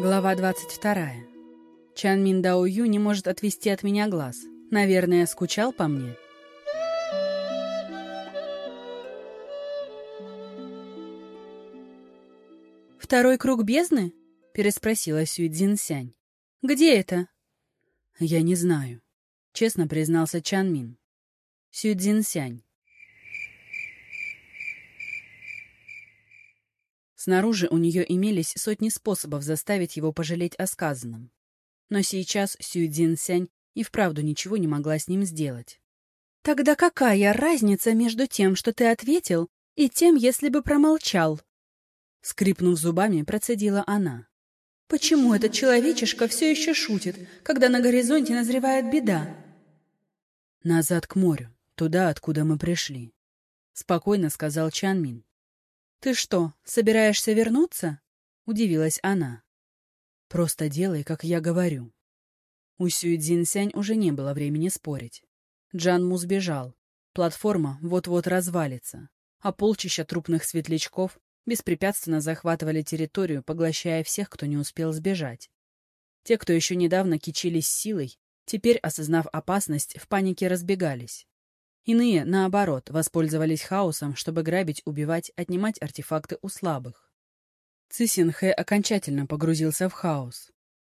Глава 22. Чан Мин Дао Ю не может отвести от меня глаз. Наверное, скучал по мне. «Второй круг бездны?» — переспросила Сюй Цзинсянь. «Где это?» «Я не знаю», — честно признался Чан Мин. Сюй Цзинсянь. Снаружи у нее имелись сотни способов заставить его пожалеть о сказанном. Но сейчас Сюйдзин Сянь и вправду ничего не могла с ним сделать. «Тогда какая разница между тем, что ты ответил, и тем, если бы промолчал?» Скрипнув зубами, процедила она. «Почему этот человечишка все еще шутит, когда на горизонте назревает беда?» «Назад к морю, туда, откуда мы пришли», — спокойно сказал Чанмин. «Ты что, собираешься вернуться?» — удивилась она. «Просто делай, как я говорю». У Сюй Цзиньсянь уже не было времени спорить. Джан Му сбежал. Платформа вот-вот развалится, а полчища трупных светлячков беспрепятственно захватывали территорию, поглощая всех, кто не успел сбежать. Те, кто еще недавно кичились силой, теперь, осознав опасность, в панике разбегались. Иные, наоборот, воспользовались хаосом, чтобы грабить, убивать, отнимать артефакты у слабых. Цисинхэ окончательно погрузился в хаос.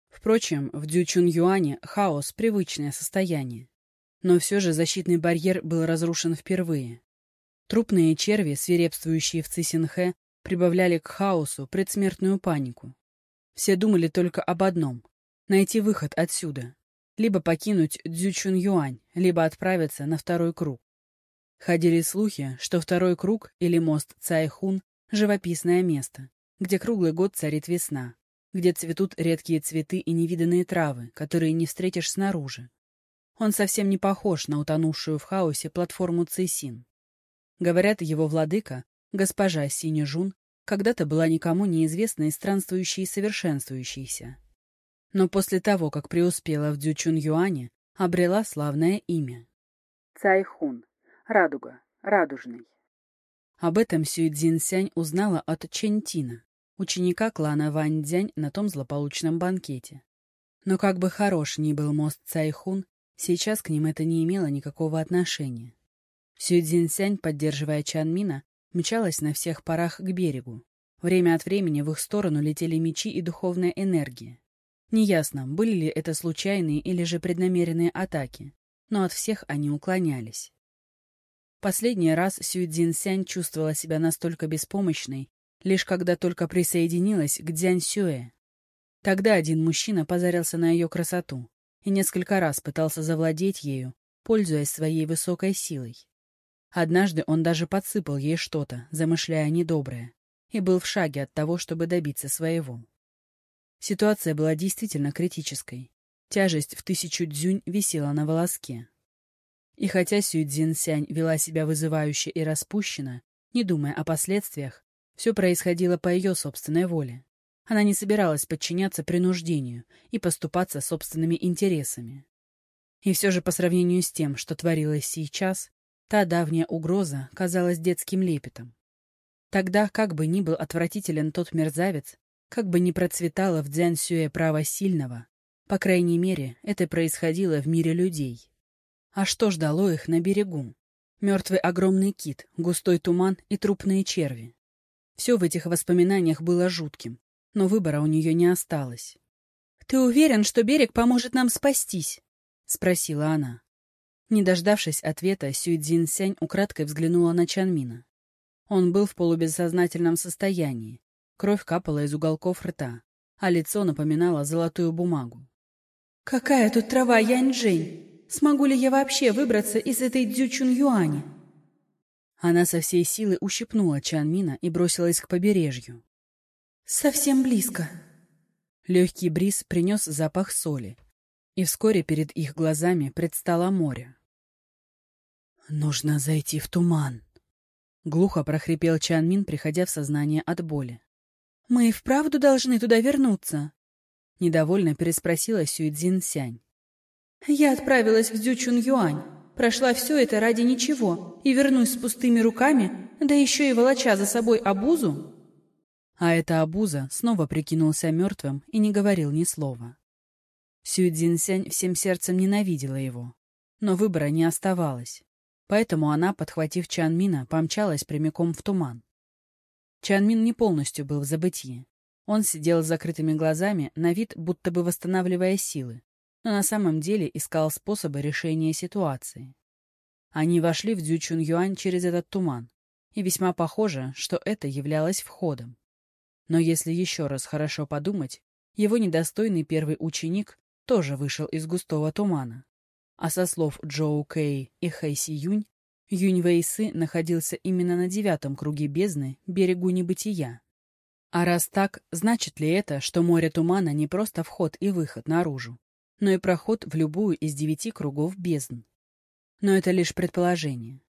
Впрочем, в Дючун Юане хаос — привычное состояние. Но все же защитный барьер был разрушен впервые. Трупные черви, свирепствующие в Цисинхэ, прибавляли к хаосу предсмертную панику. Все думали только об одном — найти выход отсюда, либо покинуть Дзючун Юань, либо отправиться на второй круг. Ходили слухи, что второй круг или мост Цайхун — живописное место, где круглый год царит весна, где цветут редкие цветы и невиданные травы, которые не встретишь снаружи. Он совсем не похож на утонувшую в хаосе платформу Цейсин. Говорят, его владыка, госпожа Синежун, когда-то была никому неизвестной странствующей и совершенствующейся но после того, как преуспела в Дючун-Юане, обрела славное имя. Цайхун. Радуга. Радужный. Об этом Сюй Цзиньсянь узнала от Чентина, ученика клана Ваньцзянь на том злополучном банкете. Но как бы хорош ни был мост Цайхун, сейчас к ним это не имело никакого отношения. Сюй Цзиньсянь, поддерживая Чанмина, мчалась на всех парах к берегу. Время от времени в их сторону летели мечи и духовная энергия. Неясно, были ли это случайные или же преднамеренные атаки, но от всех они уклонялись. Последний раз Сюй Сянь чувствовала себя настолько беспомощной, лишь когда только присоединилась к Дзянь Сюэ. Тогда один мужчина позарился на ее красоту и несколько раз пытался завладеть ею, пользуясь своей высокой силой. Однажды он даже подсыпал ей что-то, замышляя недоброе, и был в шаге от того, чтобы добиться своего. Ситуация была действительно критической. Тяжесть в тысячу дзюнь висела на волоске. И хотя Сюй Цзинсянь вела себя вызывающе и распущенно, не думая о последствиях, все происходило по ее собственной воле. Она не собиралась подчиняться принуждению и поступаться собственными интересами. И все же по сравнению с тем, что творилось сейчас, та давняя угроза казалась детским лепетом. Тогда, как бы ни был отвратителен тот мерзавец, как бы ни процветало в Дзянсюэ право сильного, по крайней мере, это происходило в мире людей. А что ждало их на берегу? Мертвый огромный кит, густой туман и трупные черви. Все в этих воспоминаниях было жутким, но выбора у нее не осталось. «Ты уверен, что берег поможет нам спастись?» — спросила она. Не дождавшись ответа, Сюй Сянь украдкой взглянула на Чанмина. Он был в полубессознательном состоянии, Кровь капала из уголков рта, а лицо напоминало золотую бумагу. «Какая тут трава, Янь-Джень? Смогу ли я вообще выбраться из этой Дзючун-Юани?» Она со всей силы ущипнула Чанмина и бросилась к побережью. «Совсем близко». Легкий бриз принес запах соли, и вскоре перед их глазами предстало море. «Нужно зайти в туман», — глухо прохрипел Чанмин, приходя в сознание от боли. «Мы и вправду должны туда вернуться?» — недовольно переспросила Сюйцзин Сянь. «Я отправилась в Дзючун-Юань, прошла все это ради ничего и вернусь с пустыми руками, да еще и волоча за собой обузу?» А эта обуза снова прикинулся мертвым и не говорил ни слова. Сюй Цзиньсянь всем сердцем ненавидела его. Но выбора не оставалось. Поэтому она, подхватив Чан Мина, помчалась прямиком в туман. Чан Мин не полностью был в забытии. Он сидел с закрытыми глазами, на вид будто бы восстанавливая силы, но на самом деле искал способы решения ситуации. Они вошли в Дзючун Юань через этот туман, и весьма похоже, что это являлось входом. Но если еще раз хорошо подумать, его недостойный первый ученик тоже вышел из густого тумана. А со слов Джоу Кэй и Хэй Си Юнь, Юнь Вэйсы находился именно на девятом круге бездны, берегу небытия. А раз так, значит ли это, что море тумана не просто вход и выход наружу, но и проход в любую из девяти кругов бездн? Но это лишь предположение.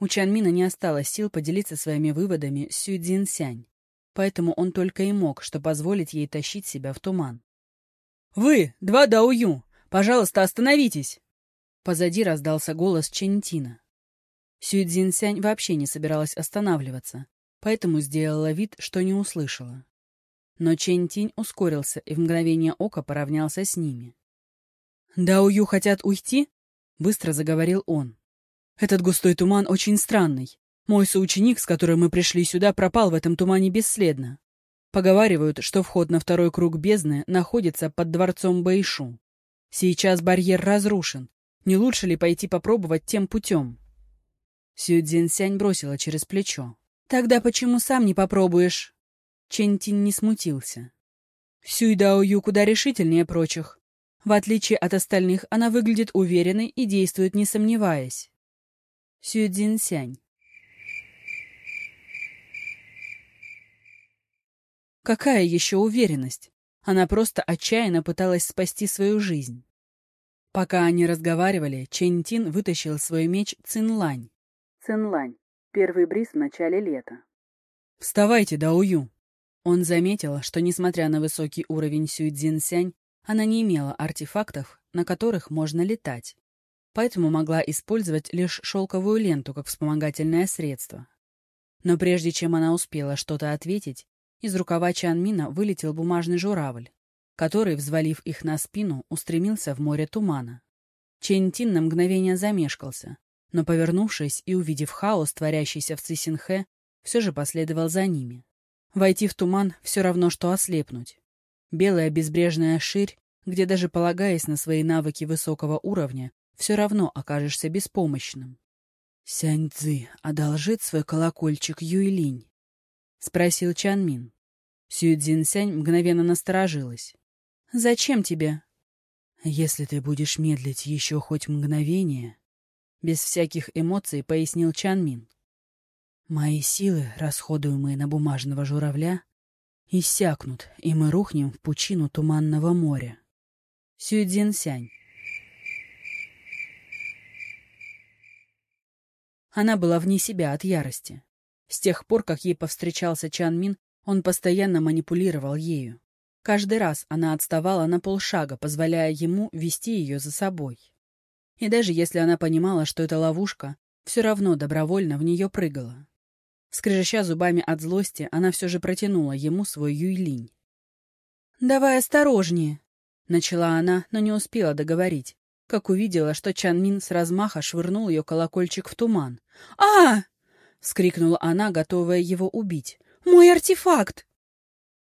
У Чанмина не осталось сил поделиться своими выводами с Сюй Сянь, поэтому он только и мог, что позволить ей тащить себя в туман. «Вы, два Даую, пожалуйста, остановитесь!» Позади раздался голос Чентина. Сюй Сянь вообще не собиралась останавливаться, поэтому сделала вид, что не услышала. Но Чентинь ускорился и в мгновение ока поравнялся с ними. «Даую хотят уйти?» — быстро заговорил он. «Этот густой туман очень странный. Мой соученик, с которым мы пришли сюда, пропал в этом тумане бесследно. Поговаривают, что вход на второй круг бездны находится под дворцом Бэйшу. Сейчас барьер разрушен. Не лучше ли пойти попробовать тем путем? Сю Цзиньсянь бросила через плечо. «Тогда почему сам не попробуешь?» Чентин не смутился. Сюй Дао Ю куда решительнее прочих. В отличие от остальных, она выглядит уверенной и действует не сомневаясь. Сюй Цзиньсянь. Какая еще уверенность? Она просто отчаянно пыталась спасти свою жизнь. Пока они разговаривали, Чэнь Тин вытащил свой меч Цинлань. Цинлань. Первый бриз в начале лета. «Вставайте, Даую!» Он заметил, что, несмотря на высокий уровень Сюй Цзинсянь, она не имела артефактов, на которых можно летать, поэтому могла использовать лишь шелковую ленту как вспомогательное средство. Но прежде чем она успела что-то ответить, из рукава Чанмина вылетел бумажный журавль, который, взвалив их на спину, устремился в море тумана. Чентин на мгновение замешкался, но, повернувшись и увидев хаос, творящийся в Цисинхэ, все же последовал за ними. Войти в туман все равно, что ослепнуть. Белая безбрежная ширь, где даже полагаясь на свои навыки высокого уровня, все равно окажешься беспомощным. Сянь Цзы одолжит свой колокольчик Юйлинь. — спросил Чан Мин. Сюй Цзиньсянь мгновенно насторожилась. «Зачем тебе?» «Если ты будешь медлить еще хоть мгновение...» Без всяких эмоций пояснил Чан Мин. «Мои силы, расходуемые на бумажного журавля, иссякнут, и мы рухнем в пучину туманного моря». Сюй Цзиньсянь. Она была вне себя от ярости. С тех пор, как ей повстречался Чан Мин, он постоянно манипулировал ею. Каждый раз она отставала на полшага, позволяя ему вести ее за собой. И даже если она понимала, что это ловушка, все равно добровольно в нее прыгала. Скрежеща зубами от злости, она все же протянула ему свой юйлинь. «Давай осторожнее!» — начала она, но не успела договорить, как увидела, что Чан Мин с размаха швырнул ее колокольчик в туман. «А!» — вскрикнула она, готовая его убить. «Мой артефакт!»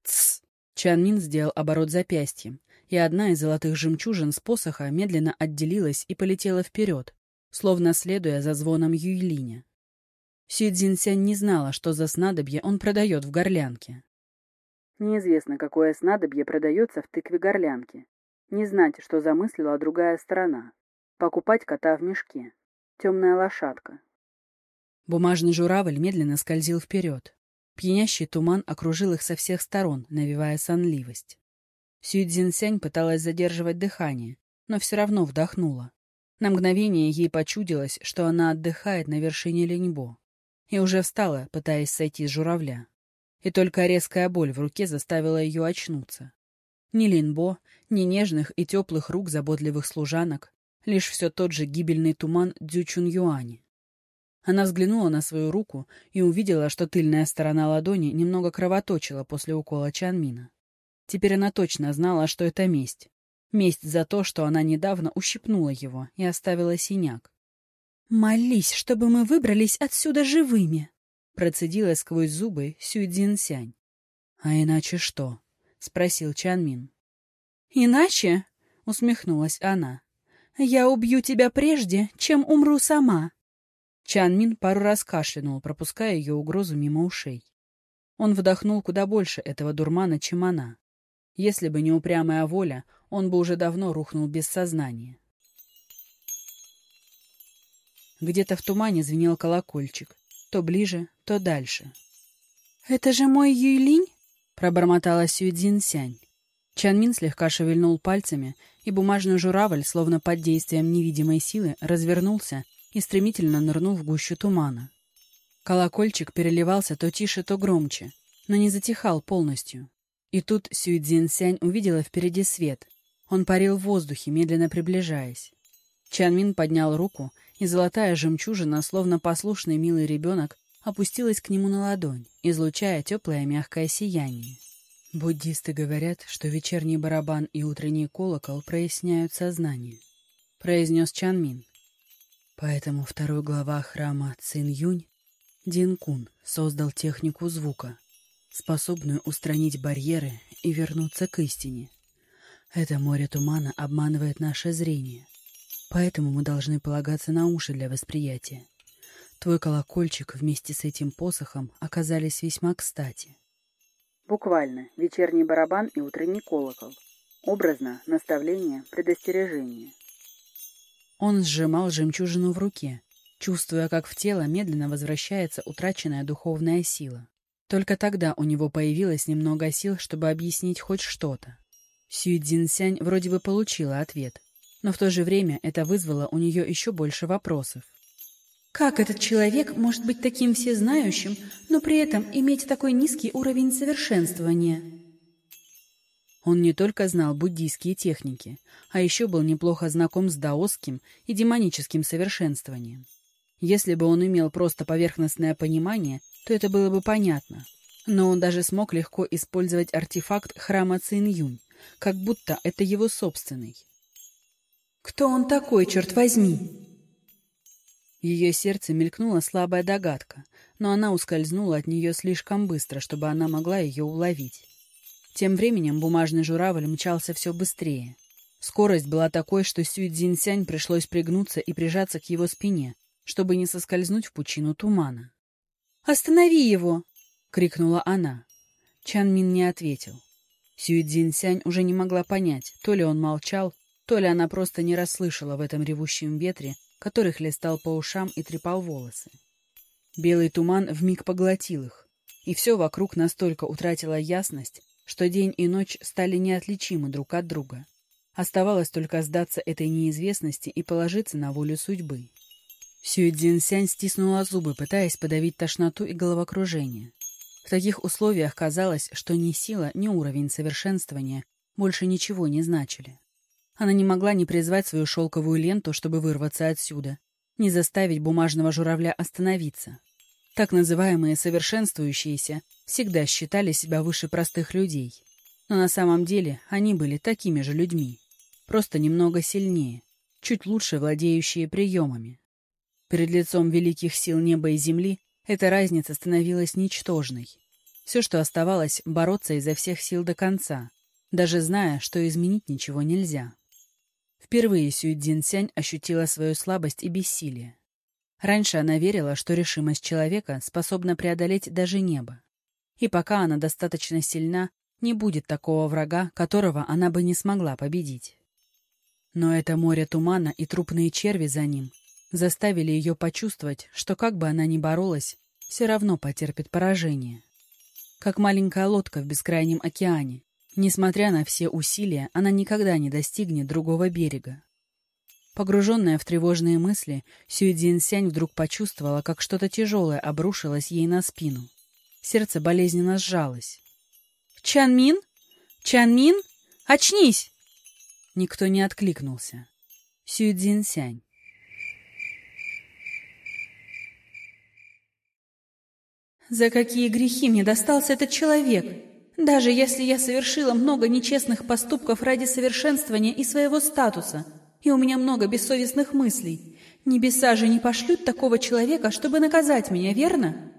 «Тссс!» — Чанмин сделал оборот запястьем, и одна из золотых жемчужин с посоха медленно отделилась и полетела вперед, словно следуя за звоном Юйлиня. Си Цзиньсянь не знала, что за снадобье он продает в горлянке. Неизвестно, какое снадобье продается в тыкве горлянки. Не знать, что замыслила другая сторона. Покупать кота в мешке. Темная лошадка. Бумажный журавль медленно скользил вперед. Пьянящий туман окружил их со всех сторон, навевая сонливость. Сюй Цзиньсянь пыталась задерживать дыхание, но все равно вдохнула. На мгновение ей почудилось, что она отдыхает на вершине Леньбо. И уже встала, пытаясь сойти с журавля. И только резкая боль в руке заставила ее очнуться. Ни Линбо, ни нежных и теплых рук заботливых служанок, лишь все тот же гибельный туман Дзючун Юани. Она взглянула на свою руку и увидела, что тыльная сторона ладони немного кровоточила после укола Чанмина. Теперь она точно знала, что это месть. Месть за то, что она недавно ущипнула его и оставила синяк. «Молись, чтобы мы выбрались отсюда живыми!» Процедила сквозь зубы Сюйдзин Сянь. «А иначе что?» — спросил Чанмин. «Иначе?» — усмехнулась она. «Я убью тебя прежде, чем умру сама!» Чан Мин пару раз кашлянул, пропуская ее угрозу мимо ушей. Он вдохнул куда больше этого дурмана, чем она. Если бы не упрямая воля, он бы уже давно рухнул без сознания. Где-то в тумане звенел колокольчик. То ближе, то дальше. «Это же мой Юйлинь?» — пробормотала Сюэдзин Сянь. Чанмин слегка шевельнул пальцами, и бумажный журавль, словно под действием невидимой силы, развернулся и стремительно нырнул в гущу тумана. Колокольчик переливался то тише, то громче, но не затихал полностью. И тут Сюйцзин Сянь увидела впереди свет. Он парил в воздухе, медленно приближаясь. Чанмин поднял руку, и золотая жемчужина, словно послушный милый ребенок, опустилась к нему на ладонь, излучая теплое мягкое сияние. Буддисты говорят, что вечерний барабан и утренний колокол проясняют сознание, произнес Чанмин. Поэтому второй глава храма Цин-Юнь, Дин Кун, создал технику звука, способную устранить барьеры и вернуться к истине. Это море тумана обманывает наше зрение, поэтому мы должны полагаться на уши для восприятия. Твой колокольчик вместе с этим посохом оказались весьма кстати. Буквально вечерний барабан и утренний колокол. Образно наставление, предостережение. Он сжимал жемчужину в руке, чувствуя, как в тело медленно возвращается утраченная духовная сила. Только тогда у него появилось немного сил, чтобы объяснить хоть что-то. Сюй Цзинсянь вроде бы получила ответ, но в то же время это вызвало у нее еще больше вопросов. Как этот человек может быть таким всезнающим, но при этом иметь такой низкий уровень совершенствования? Он не только знал буддийские техники, а еще был неплохо знаком с даосским и демоническим совершенствованием. Если бы он имел просто поверхностное понимание, то это было бы понятно. Но он даже смог легко использовать артефакт храма Цинь-Юнь, как будто это его собственный. «Кто он такой, черт возьми?» Ее сердце мелькнула слабая догадка, но она ускользнула от нее слишком быстро, чтобы она могла ее уловить. Тем временем бумажный журавль мчался все быстрее. Скорость была такой, что Сюй Цзиньсянь пришлось пригнуться и прижаться к его спине, чтобы не соскользнуть в пучину тумана. «Останови его!» — крикнула она. Чан Мин не ответил. Сюй Цзиньсянь уже не могла понять, то ли он молчал, то ли она просто не расслышала в этом ревущем ветре, который хлестал по ушам и трепал волосы. Белый туман вмиг поглотил их, и все вокруг настолько утратило ясность, что день и ночь стали неотличимы друг от друга. Оставалось только сдаться этой неизвестности и положиться на волю судьбы. Сюэдзин Сянь стиснула зубы, пытаясь подавить тошноту и головокружение. В таких условиях казалось, что ни сила, ни уровень совершенствования больше ничего не значили. Она не могла не призвать свою шелковую ленту, чтобы вырваться отсюда, не заставить бумажного журавля остановиться. Так называемые совершенствующиеся всегда считали себя выше простых людей. Но на самом деле они были такими же людьми, просто немного сильнее, чуть лучше владеющие приемами. Перед лицом великих сил неба и земли эта разница становилась ничтожной. Все, что оставалось, бороться изо всех сил до конца, даже зная, что изменить ничего нельзя. Впервые Сюй Цзиньсянь ощутила свою слабость и бессилие. Раньше она верила, что решимость человека способна преодолеть даже небо. И пока она достаточно сильна, не будет такого врага, которого она бы не смогла победить. Но это море тумана и трупные черви за ним заставили ее почувствовать, что как бы она ни боролась, все равно потерпит поражение. Как маленькая лодка в бескрайнем океане. Несмотря на все усилия, она никогда не достигнет другого берега. Погруженная в тревожные мысли, Сюэдзин Сянь вдруг почувствовала, как что-то тяжелое обрушилось ей на спину. Сердце болезненно сжалось. «Чанмин? Чанмин? Очнись!» Никто не откликнулся. Сюэдзин Сянь. За какие грехи мне достался этот человек? Даже если я совершила много нечестных поступков ради совершенствования и своего статуса, и у меня много бессовестных мыслей, небеса же не пошлют такого человека, чтобы наказать меня, верно?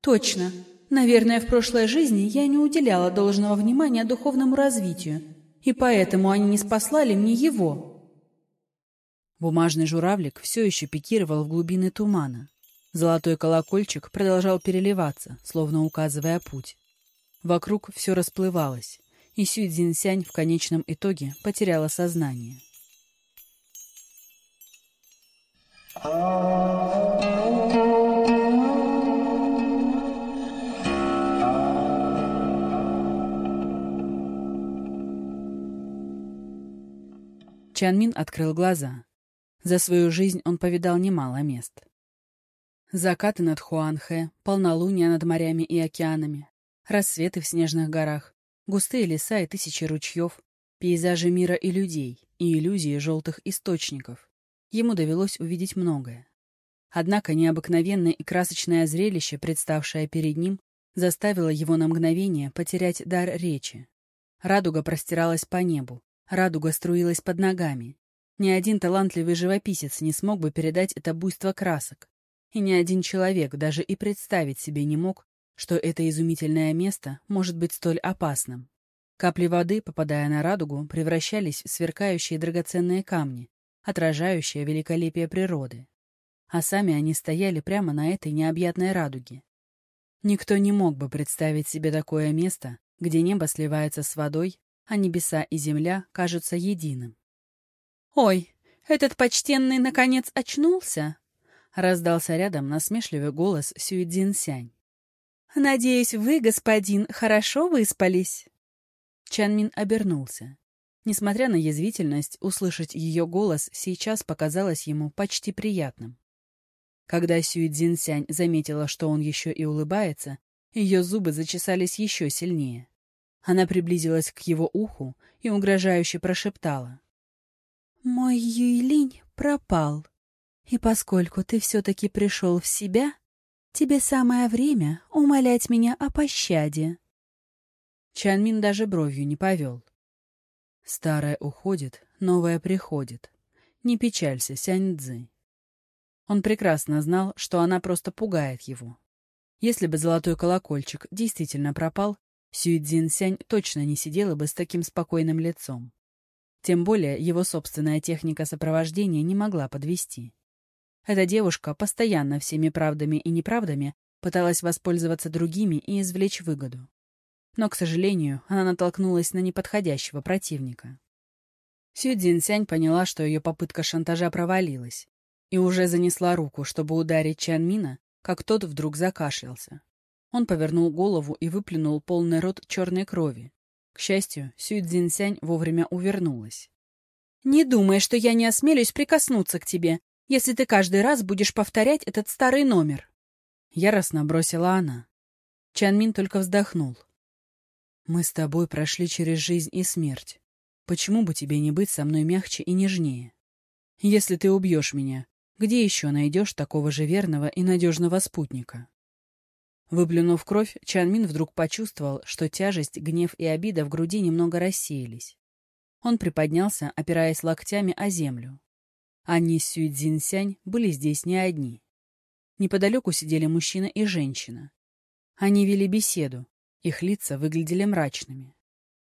Точно. Наверное, в прошлой жизни я не уделяла должного внимания духовному развитию, и поэтому они не спаслали мне его. Бумажный журавлик все еще пикировал в глубины тумана. Золотой колокольчик продолжал переливаться, словно указывая путь. Вокруг все расплывалось, и Сюй Цзиньсянь в конечном итоге потеряла сознание. Чанмин открыл глаза. За свою жизнь он повидал немало мест. Закаты над Хуанхэ, полнолуние над морями и океанами, рассветы в снежных горах, густые леса и тысячи ручьев, пейзажи мира и людей, и иллюзии желтых источников. Ему довелось увидеть многое. Однако необыкновенное и красочное зрелище, представшее перед ним, заставило его на мгновение потерять дар речи. Радуга простиралась по небу, радуга струилась под ногами. Ни один талантливый живописец не смог бы передать это буйство красок, и ни один человек даже и представить себе не мог, что это изумительное место может быть столь опасным. Капли воды, попадая на радугу, превращались в сверкающие драгоценные камни, отражающие великолепие природы. А сами они стояли прямо на этой необъятной радуге. Никто не мог бы представить себе такое место, где небо сливается с водой, а небеса и земля кажутся единым. «Ой, этот почтенный, наконец, очнулся!» — раздался рядом насмешливый голос Сюэдзин Сянь. «Надеюсь, вы, господин, хорошо выспались?» Чанмин обернулся. Несмотря на язвительность, услышать ее голос сейчас показалось ему почти приятным. Когда Сюэдзин Сянь заметила, что он еще и улыбается, ее зубы зачесались еще сильнее. Она приблизилась к его уху и угрожающе прошептала. «Мой Юйлинь пропал. И поскольку ты все-таки пришел в себя, тебе самое время умолять меня о пощаде. Чанмин даже бровью не повел. Старое уходит, новое приходит. Не печалься, Сянь Цзы. Он прекрасно знал, что она просто пугает его. Если бы золотой колокольчик действительно пропал, Сюй Сянь точно не сидела бы с таким спокойным лицом. Тем более его собственная техника сопровождения не могла подвести. Эта девушка постоянно всеми правдами и неправдами пыталась воспользоваться другими и извлечь выгоду. Но, к сожалению, она натолкнулась на неподходящего противника. Сю Цзиньсянь поняла, что ее попытка шантажа провалилась, и уже занесла руку, чтобы ударить Чан Мина, как тот вдруг закашлялся. Он повернул голову и выплюнул полный рот черной крови. К счастью, Сю Цзиньсянь вовремя увернулась. «Не думай, что я не осмелюсь прикоснуться к тебе, если ты каждый раз будешь повторять этот старый номер. Яростно бросила она. Чанмин только вздохнул. Мы с тобой прошли через жизнь и смерть. Почему бы тебе не быть со мной мягче и нежнее? Если ты убьешь меня, где еще найдешь такого же верного и надежного спутника? Выплюнув кровь, Чанмин вдруг почувствовал, что тяжесть, гнев и обида в груди немного рассеялись. Он приподнялся, опираясь локтями о землю. Они с Сюйцзинсянь были здесь не одни. Неподалеку сидели мужчина и женщина. Они вели беседу, их лица выглядели мрачными.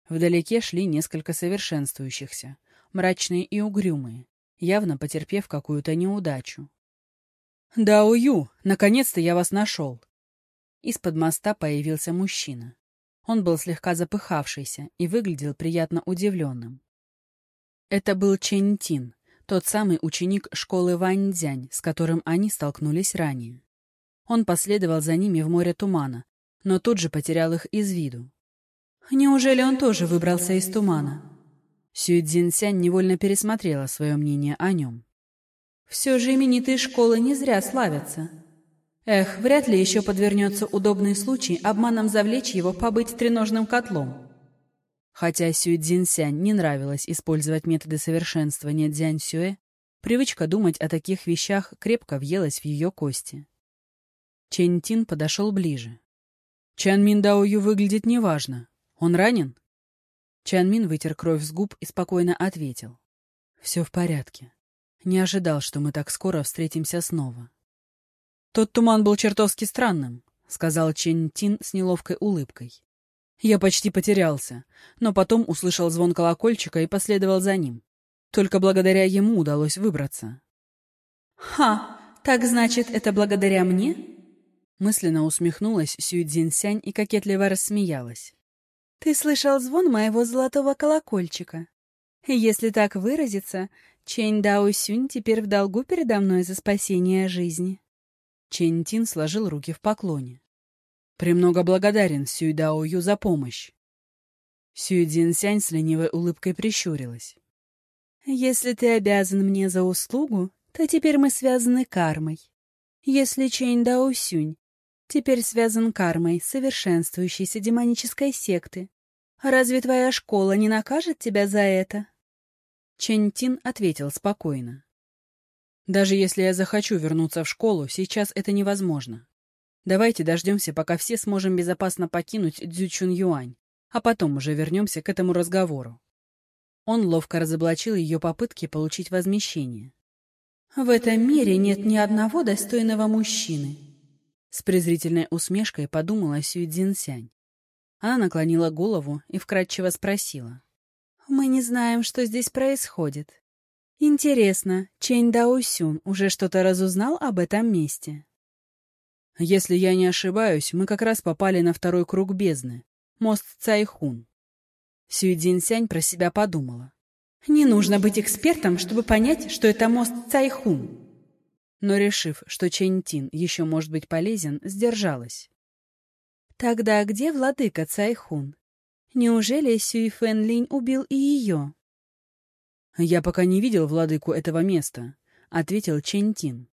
Вдалеке шли несколько совершенствующихся, мрачные и угрюмые, явно потерпев какую-то неудачу. «Да, Ую, наконец-то я вас нашел!» Из-под моста появился мужчина. Он был слегка запыхавшийся и выглядел приятно удивленным. Это был Чэнь Тин, тот самый ученик школы Ваньцзянь, с которым они столкнулись ранее. Он последовал за ними в море тумана, но тут же потерял их из виду. Неужели он тоже выбрался из тумана? Сюй Цзиньсянь невольно пересмотрела свое мнение о нем. Все же именитые школы не зря славятся. Эх, вряд ли еще подвернется удобный случай обманом завлечь его побыть треножным котлом. Хотя Сюй Цзиньсянь не нравилось использовать методы совершенствования Дзянь Сюэ, привычка думать о таких вещах крепко въелась в ее кости. Чэнь Тин подошел ближе. Чан Мин Даою выглядит неважно. Он ранен? Чан Мин вытер кровь с губ и спокойно ответил. Все в порядке. Не ожидал, что мы так скоро встретимся снова. Тот туман был чертовски странным, сказал Чен Тин с неловкой улыбкой. Я почти потерялся, но потом услышал звон колокольчика и последовал за ним. Только благодаря ему удалось выбраться. «Ха! Так значит, это благодаря мне?» Мысленно усмехнулась Сюй Цзиньсянь и кокетливо рассмеялась. «Ты слышал звон моего золотого колокольчика? Если так выразиться, Чэнь Дао Сюнь теперь в долгу передо мной за спасение жизни». Чэнь Тин сложил руки в поклоне. «Премного благодарен Сюй Дао Ю за помощь». Сюй Цзиньсянь с ленивой улыбкой прищурилась. «Если ты обязан мне за услугу, то теперь мы связаны кармой. Если Чэнь Дао Сюнь теперь связан кармой совершенствующейся демонической секты. Разве твоя школа не накажет тебя за это?» Чэнь Тин ответил спокойно. «Даже если я захочу вернуться в школу, сейчас это невозможно. Давайте дождемся, пока все сможем безопасно покинуть Цзючун Юань, а потом уже вернемся к этому разговору». Он ловко разоблачил ее попытки получить возмещение. «В этом мире нет ни одного достойного мужчины», с презрительной усмешкой подумала Сюй Цзинсянь. Она наклонила голову и вкратчиво спросила. «Мы не знаем, что здесь происходит. Интересно, Чэнь Даосюн уже что-то разузнал об этом месте?» «Если я не ошибаюсь, мы как раз попали на второй круг бездны. Мост Цайхун». Сюй Цзинсянь про себя подумала. «Не нужно быть экспертом, чтобы понять, что это мост Цайхун» но, решив, что Чэнь-Тин еще может быть полезен, сдержалась. «Тогда где владыка Цайхун? Неужели Сюй Фэн Линь убил и ее?» «Я пока не видел владыку этого места», — ответил Чэнь-Тин.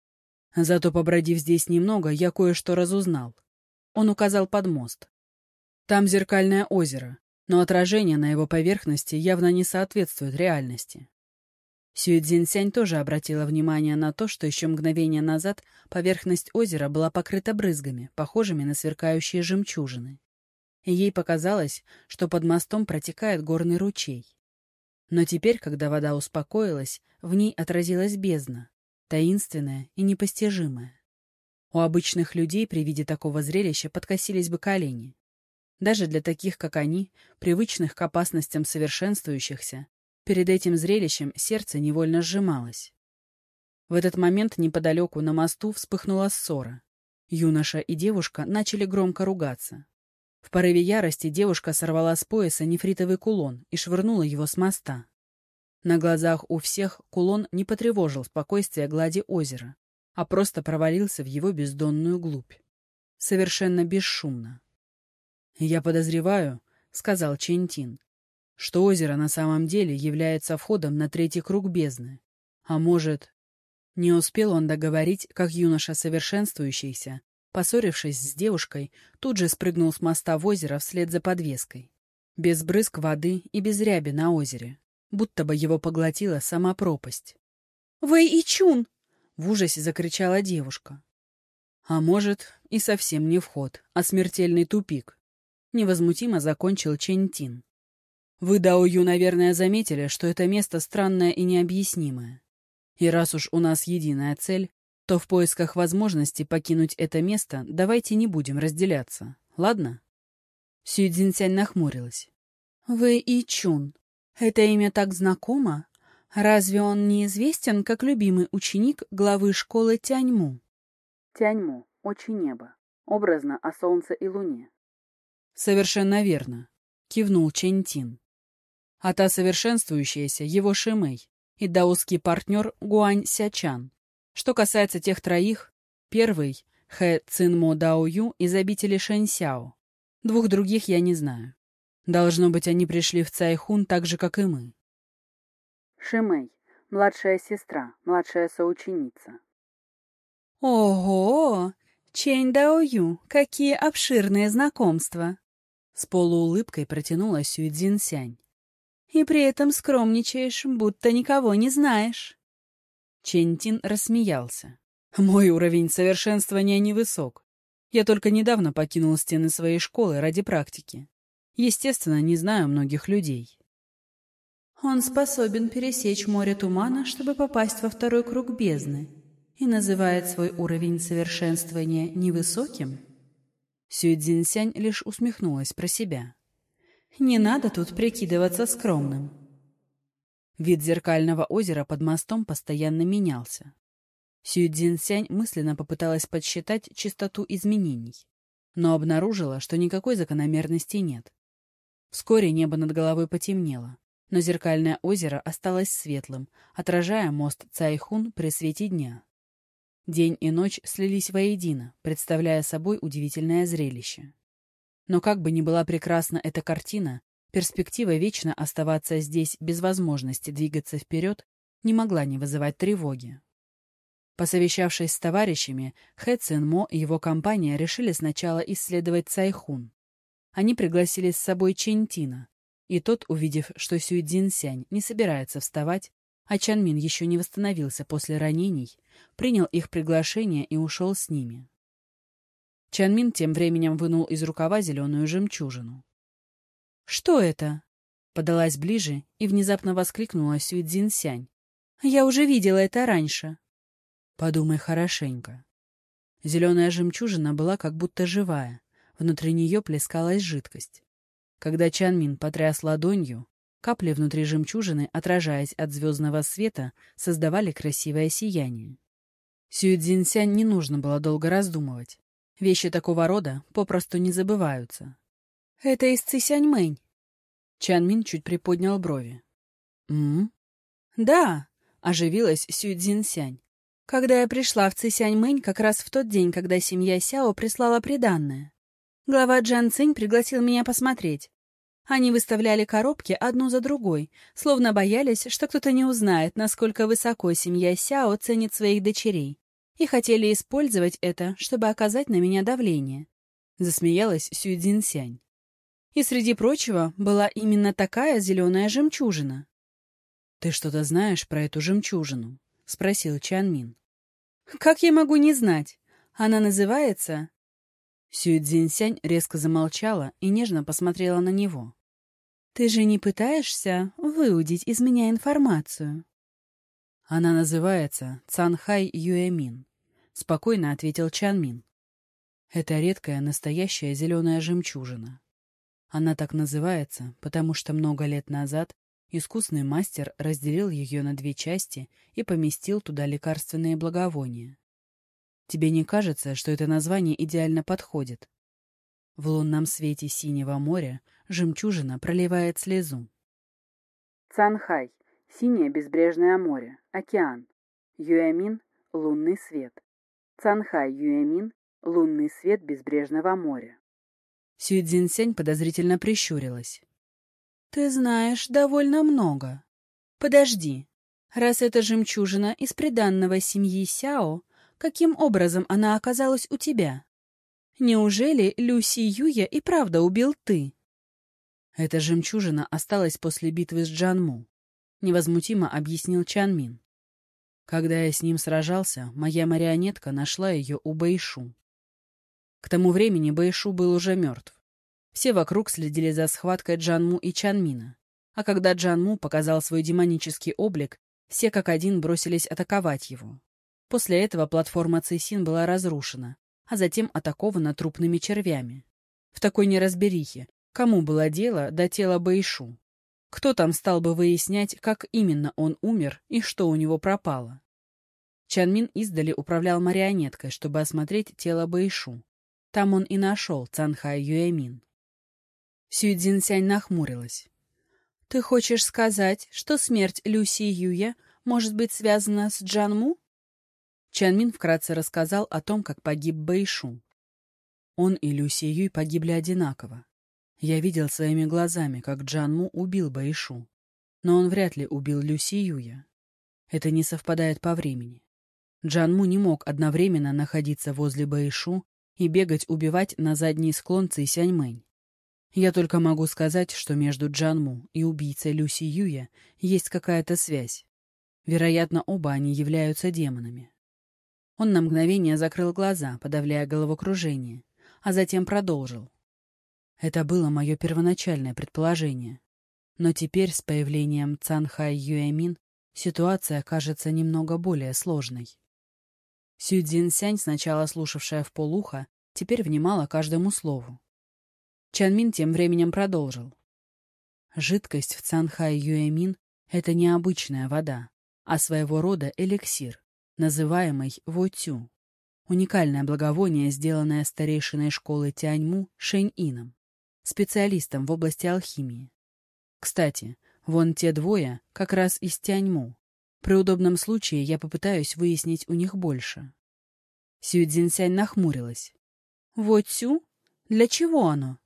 «Зато, побродив здесь немного, я кое-что разузнал». Он указал под мост. «Там зеркальное озеро, но отражение на его поверхности явно не соответствует реальности. Сюэцзинсянь тоже обратила внимание на то, что еще мгновение назад поверхность озера была покрыта брызгами, похожими на сверкающие жемчужины. И ей показалось, что под мостом протекает горный ручей. Но теперь, когда вода успокоилась, в ней отразилась бездна, таинственная и непостижимая. У обычных людей при виде такого зрелища подкосились бы колени. Даже для таких, как они, привычных к опасностям совершенствующихся, Перед этим зрелищем сердце невольно сжималось. В этот момент неподалеку на мосту вспыхнула ссора. Юноша и девушка начали громко ругаться. В порыве ярости девушка сорвала с пояса нефритовый кулон и швырнула его с моста. На глазах у всех кулон не потревожил спокойствие глади озера, а просто провалился в его бездонную глубь. Совершенно бесшумно. «Я подозреваю», — сказал Чентин, что озеро на самом деле является входом на третий круг бездны. А может... Не успел он договорить, как юноша совершенствующийся, поссорившись с девушкой, тут же спрыгнул с моста в озеро вслед за подвеской. Без брызг воды и без ряби на озере. Будто бы его поглотила сама пропасть. «Вэй и Чун!» — в ужасе закричала девушка. А может, и совсем не вход, а смертельный тупик. Невозмутимо закончил Чэнь Тин. Вы, Даою, наверное, заметили, что это место странное и необъяснимое. И раз уж у нас единая цель, то в поисках возможности покинуть это место давайте не будем разделяться, ладно? Сюй Цзиньсянь нахмурилась. «Вы и Чун. Это имя так знакомо? Разве он не известен как любимый ученик главы школы Тяньму?» «Тяньму — очи неба. Образно о солнце и луне». «Совершенно верно», — кивнул Чэнь Тин а та совершенствующаяся его Шимэй и даосский партнер Гуань Сячан. Что касается тех троих, первый — Хэ Цинмо Дао Ю из обители Шэньсяо. Двух других я не знаю. Должно быть, они пришли в Цайхун так же, как и мы. Шимэй, младшая сестра, младшая соученица. Ого! Чэнь Дао Ю, какие обширные знакомства! С полуулыбкой протянула Сюй Цзинсянь и при этом скромничаешь, будто никого не знаешь. Чентин рассмеялся. Мой уровень совершенствования невысок. Я только недавно покинул стены своей школы ради практики. Естественно, не знаю многих людей. Он способен пересечь море тумана, чтобы попасть во второй круг бездны, и называет свой уровень совершенствования невысоким? Сюй Цзиньсянь лишь усмехнулась про себя. Не надо тут прикидываться скромным. Вид зеркального озера под мостом постоянно менялся. Сюй Цзиньсянь мысленно попыталась подсчитать частоту изменений, но обнаружила, что никакой закономерности нет. Вскоре небо над головой потемнело, но зеркальное озеро осталось светлым, отражая мост Цайхун при свете дня. День и ночь слились воедино, представляя собой удивительное зрелище. Но как бы ни была прекрасна эта картина, перспектива вечно оставаться здесь без возможности двигаться вперед не могла не вызывать тревоги. Посовещавшись с товарищами, Хэ Цин Мо и его компания решили сначала исследовать Цайхун. Они пригласили с собой Чентина, и тот, увидев, что Сюй Сянь не собирается вставать, а Чан Мин еще не восстановился после ранений, принял их приглашение и ушел с ними. Чан Мин тем временем вынул из рукава зеленую жемчужину. «Что это?» Подалась ближе и внезапно воскликнула Сюй Сянь. «Я уже видела это раньше». Подумай хорошенько. Зеленая жемчужина была как будто живая, внутри нее плескалась жидкость. Когда Чан Мин потряс ладонью, Капли внутри жемчужины, отражаясь от звездного света, создавали красивое сияние. Сюй Цзиньсянь не нужно было долго раздумывать. Вещи такого рода попросту не забываются. «Это из Цисяньмэнь». Чан Мин чуть приподнял брови. «М?», «Да», — оживилась Сюй Цзиньсянь. «Когда я пришла в Цисяньмэнь как раз в тот день, когда семья Сяо прислала приданное. Глава Джан Цинь пригласил меня посмотреть. Они выставляли коробки одну за другой, словно боялись, что кто-то не узнает, насколько высоко семья Сяо ценит своих дочерей, и хотели использовать это, чтобы оказать на меня давление. Засмеялась Сюйдзин Сянь. И среди прочего была именно такая зеленая жемчужина. «Ты что-то знаешь про эту жемчужину?» — спросил Чан Мин. «Как я могу не знать? Она называется Сюй Цзиньсянь резко замолчала и нежно посмотрела на него. «Ты же не пытаешься выудить из меня информацию?» «Она называется Цанхай Юэмин», — спокойно ответил Чан Мин. «Это редкая настоящая зеленая жемчужина. Она так называется, потому что много лет назад искусный мастер разделил ее на две части и поместил туда лекарственные благовония. Тебе не кажется, что это название идеально подходит? В лунном свете синего моря жемчужина проливает слезу. Цанхай — синее безбрежное море, океан. Юэмин — лунный свет. Цанхай Юэмин — лунный свет безбрежного моря. Сюйцзинсянь подозрительно прищурилась. «Ты знаешь довольно много. Подожди, раз это жемчужина из приданного семьи Сяо, каким образом она оказалась у тебя? Неужели Люси Юя и правда убил ты? Эта жемчужина осталась после битвы с Джанму, невозмутимо объяснил Чанмин. Когда я с ним сражался, моя марионетка нашла ее у Бэйшу. К тому времени Бэйшу был уже мертв. Все вокруг следили за схваткой Джанму и Чанмина. А когда Джанму показал свой демонический облик, все как один бросились атаковать его. После этого платформа Цейсин была разрушена, а затем атакована трупными червями. В такой неразберихе, кому было дело до тела Бэйшу? Кто там стал бы выяснять, как именно он умер и что у него пропало? Чанмин издали управлял марионеткой, чтобы осмотреть тело Бэйшу. Там он и нашел Цанхай Юэмин. Сюйцзинсянь нахмурилась. «Ты хочешь сказать, что смерть Люси Юя может быть связана с Джанму?» Чанмин вкратце рассказал о том, как погиб Бэйшу. Он и Люси Юй погибли одинаково. Я видел своими глазами, как Джанму убил Бэйшу. Но он вряд ли убил Люси Юя. Это не совпадает по времени. Джанму не мог одновременно находиться возле Бэйшу и бегать убивать на задний склон Цисяньмэнь. Я только могу сказать, что между Джанму и убийцей Люси Юя есть какая-то связь. Вероятно, оба они являются демонами. Он на мгновение закрыл глаза, подавляя головокружение, а затем продолжил. Это было мое первоначальное предположение. Но теперь с появлением Цанхай Юэмин ситуация кажется немного более сложной. Сю Цзиньсянь, сначала слушавшая в полуха, теперь внимала каждому слову. Чанмин тем временем продолжил. Жидкость в Цанхай Юэмин — это не обычная вода, а своего рода эликсир, называемый Вотю. Уникальное благовоние, сделанное старейшиной школы Тяньму Шэнь-Ином, специалистом в области алхимии. Кстати, вон те двое как раз из Тяньму. При удобном случае я попытаюсь выяснить у них больше. Сью Цзиньсянь нахмурилась. «Вотю? Для чего оно?»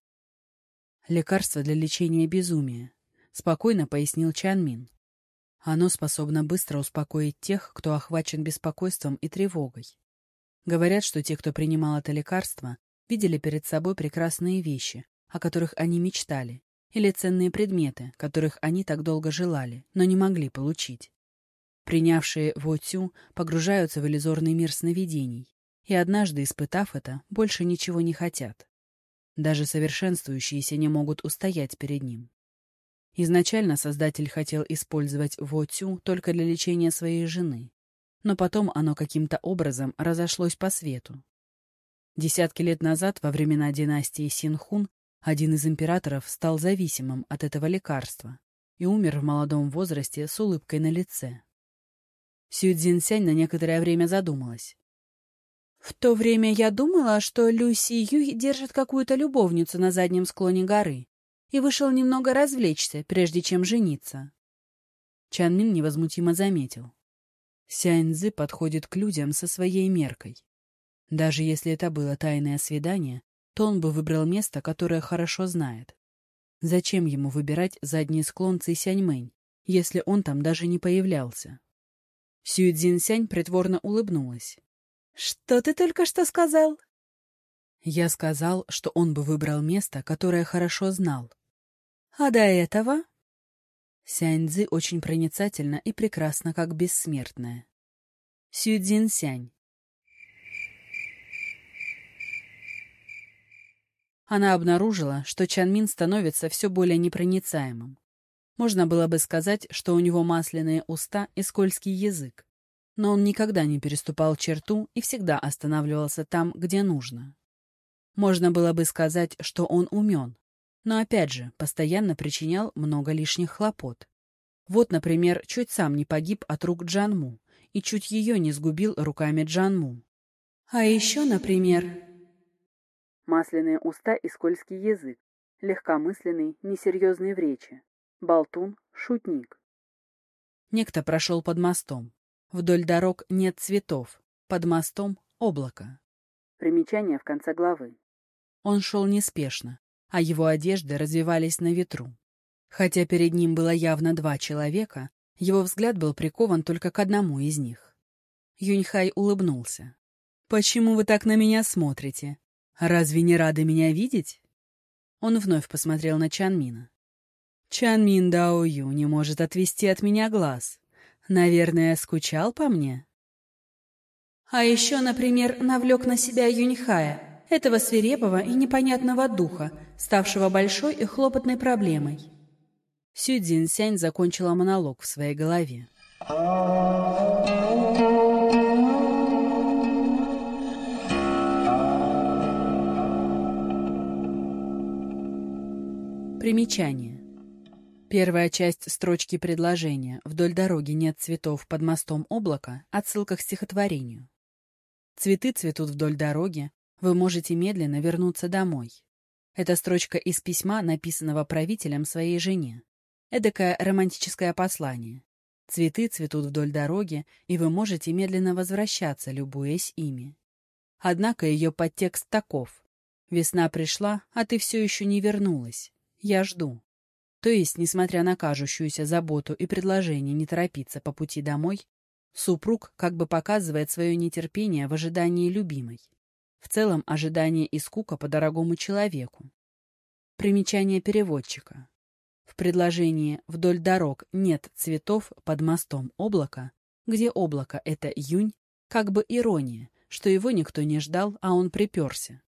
«Лекарство для лечения безумия», — спокойно пояснил Чан Мин. Оно способно быстро успокоить тех, кто охвачен беспокойством и тревогой. Говорят, что те, кто принимал это лекарство, видели перед собой прекрасные вещи, о которых они мечтали, или ценные предметы, которых они так долго желали, но не могли получить. Принявшие Вотю погружаются в иллюзорный мир сновидений, и однажды, испытав это, больше ничего не хотят. Даже совершенствующиеся не могут устоять перед ним. Изначально создатель хотел использовать Вотю только для лечения своей жены, но потом оно каким-то образом разошлось по свету. Десятки лет назад, во времена династии Синхун, один из императоров стал зависимым от этого лекарства и умер в молодом возрасте с улыбкой на лице. Сю Цзиньсянь на некоторое время задумалась. В то время я думала, что Люси Юй держит какую-то любовницу на заднем склоне горы, и вышел немного развлечься, прежде чем жениться. Чан Мин невозмутимо заметил. Сяньцзы подходит к людям со своей меркой. Даже если это было тайное свидание, то он бы выбрал место, которое хорошо знает. Зачем ему выбирать задний склон Цисяньмэнь, если он там даже не появлялся? Сюй Цзиньсянь притворно улыбнулась. «Что ты только что сказал?» Я сказал, что он бы выбрал место, которое хорошо знал. А до этого? Сяньцзы очень проницательна и прекрасна, как бессмертная. Сюдзин Сянь. Она обнаружила, что Чанмин становится все более непроницаемым. Можно было бы сказать, что у него масляные уста и скользкий язык, но он никогда не переступал черту и всегда останавливался там, где нужно. Можно было бы сказать, что он умен, но опять же постоянно причинял много лишних хлопот. Вот, например, чуть сам не погиб от рук Джанму и чуть ее не сгубил руками Джанму. А еще, например... Масляные уста и скользкий язык, легкомысленный, несерьезный в речи, болтун, шутник. Некто прошел под мостом. Вдоль дорог нет цветов, под мостом — облако. Примечание в конце главы. Он шел неспешно, а его одежды развивались на ветру. Хотя перед ним было явно два человека, его взгляд был прикован только к одному из них. Юньхай улыбнулся. «Почему вы так на меня смотрите? Разве не рады меня видеть?» Он вновь посмотрел на Чанмина. «Чанмин Дао Ю не может отвести от меня глаз. Наверное, скучал по мне?» «А еще, например, навлек на себя Юньхая», этого свирепого и непонятного духа, ставшего большой и хлопотной проблемой. Сю Цзиньсянь закончила монолог в своей голове. Примечание. Первая часть строчки предложения «Вдоль дороги нет цветов под мостом облака» отсылка к стихотворению. Цветы цветут вдоль дороги, вы можете медленно вернуться домой. Это строчка из письма, написанного правителем своей жене. Эдакое романтическое послание. Цветы цветут вдоль дороги, и вы можете медленно возвращаться, любуясь ими. Однако ее подтекст таков. Весна пришла, а ты все еще не вернулась. Я жду. То есть, несмотря на кажущуюся заботу и предложение не торопиться по пути домой, супруг как бы показывает свое нетерпение в ожидании любимой. В целом ожидание и скука по дорогому человеку. Примечание переводчика. В предложении «Вдоль дорог нет цветов под мостом облака», где облако — это июнь, Как бы ирония, что его никто не ждал, а он приперся.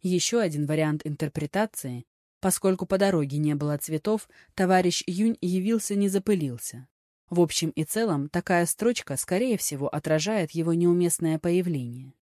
Еще один вариант интерпретации. Поскольку по дороге не было цветов, товарищ Юнь явился не запылился. В общем и целом, такая строчка, скорее всего, отражает его неуместное появление.